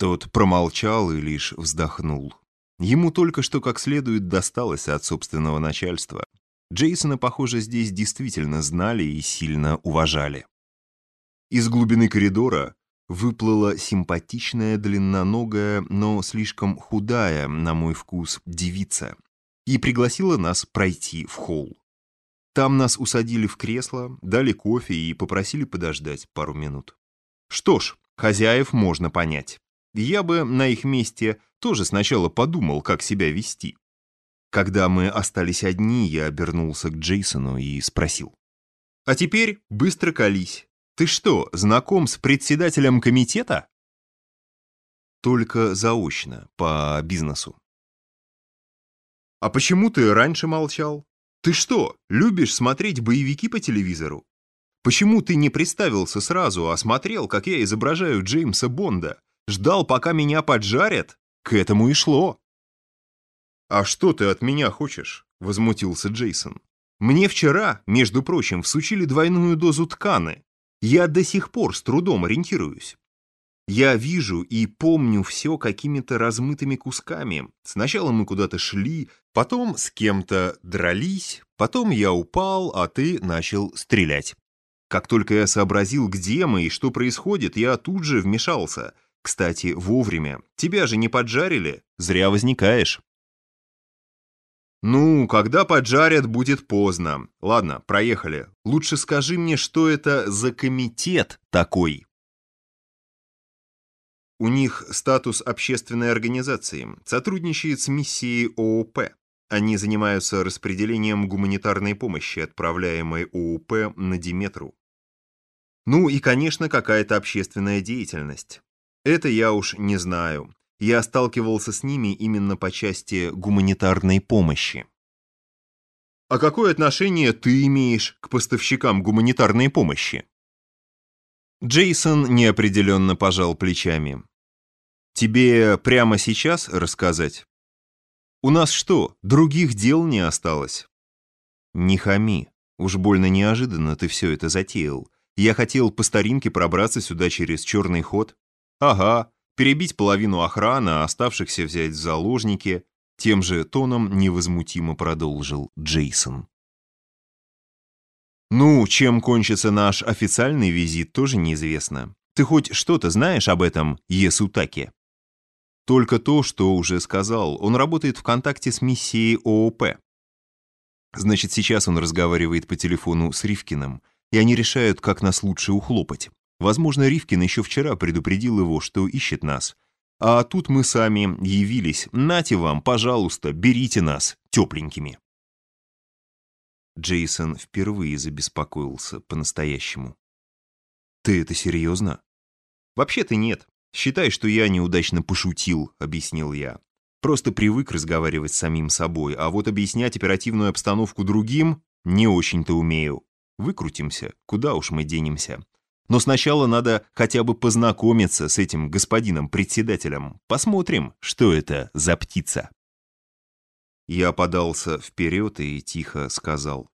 Тот промолчал и лишь вздохнул. Ему только что как следует досталось от собственного начальства. Джейсона, похоже, здесь действительно знали и сильно уважали. Из глубины коридора выплыла симпатичная, длинноногая, но слишком худая, на мой вкус, девица и пригласила нас пройти в холл. Там нас усадили в кресло, дали кофе и попросили подождать пару минут. Что ж, хозяев можно понять. Я бы на их месте тоже сначала подумал, как себя вести. Когда мы остались одни, я обернулся к Джейсону и спросил. «А теперь быстро колись. Ты что, знаком с председателем комитета?» «Только заочно, по бизнесу». «А почему ты раньше молчал? Ты что, любишь смотреть боевики по телевизору? Почему ты не представился сразу, а смотрел, как я изображаю Джеймса Бонда? Ждал, пока меня поджарят? К этому и шло». «А что ты от меня хочешь?» — возмутился Джейсон. «Мне вчера, между прочим, всучили двойную дозу тканы. Я до сих пор с трудом ориентируюсь. Я вижу и помню все какими-то размытыми кусками. Сначала мы куда-то шли, потом с кем-то дрались, потом я упал, а ты начал стрелять. Как только я сообразил, где мы и что происходит, я тут же вмешался. Кстати, вовремя. Тебя же не поджарили, зря возникаешь. «Ну, когда поджарят, будет поздно. Ладно, проехали. Лучше скажи мне, что это за комитет такой?» У них статус общественной организации, сотрудничает с миссией ООП. Они занимаются распределением гуманитарной помощи, отправляемой ООП на Диметру. Ну и, конечно, какая-то общественная деятельность. Это я уж не знаю. Я сталкивался с ними именно по части гуманитарной помощи. А какое отношение ты имеешь к поставщикам гуманитарной помощи? Джейсон неопределенно пожал плечами. Тебе прямо сейчас рассказать? У нас что, других дел не осталось? Не хами. Уж больно неожиданно ты все это затеял. Я хотел по старинке пробраться сюда через черный ход. Ага, перебить половину охраны, а оставшихся взять в заложники. Тем же тоном невозмутимо продолжил Джейсон. Ну, чем кончится наш официальный визит, тоже неизвестно. Ты хоть что-то знаешь об этом Есутаке? Только то, что уже сказал. Он работает в контакте с миссией ООП. Значит, сейчас он разговаривает по телефону с Ривкиным, и они решают, как нас лучше ухлопать. Возможно, Ривкин еще вчера предупредил его, что ищет нас. А тут мы сами явились. Нате вам, пожалуйста, берите нас тепленькими. Джейсон впервые забеспокоился по-настоящему. «Ты это серьезно?» «Вообще-то нет. «Считай, что я неудачно пошутил», — объяснил я. «Просто привык разговаривать с самим собой, а вот объяснять оперативную обстановку другим не очень-то умею. Выкрутимся, куда уж мы денемся. Но сначала надо хотя бы познакомиться с этим господином-председателем. Посмотрим, что это за птица». Я подался вперед и тихо сказал.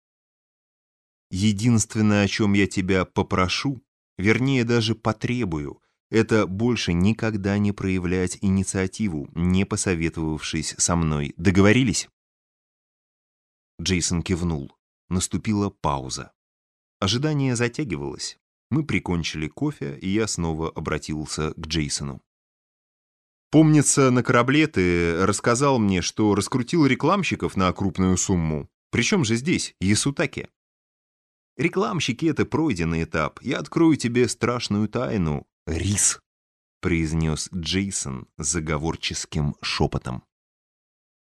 «Единственное, о чем я тебя попрошу, вернее даже потребую, это больше никогда не проявлять инициативу, не посоветовавшись со мной. Договорились?» Джейсон кивнул. Наступила пауза. Ожидание затягивалось. Мы прикончили кофе, и я снова обратился к Джейсону. «Помнится, на корабле ты рассказал мне, что раскрутил рекламщиков на крупную сумму. Причем же здесь, Ясутаки?» «Рекламщики — это пройденный этап. Я открою тебе страшную тайну рис», — произнес Джейсон заговорческим шепотом.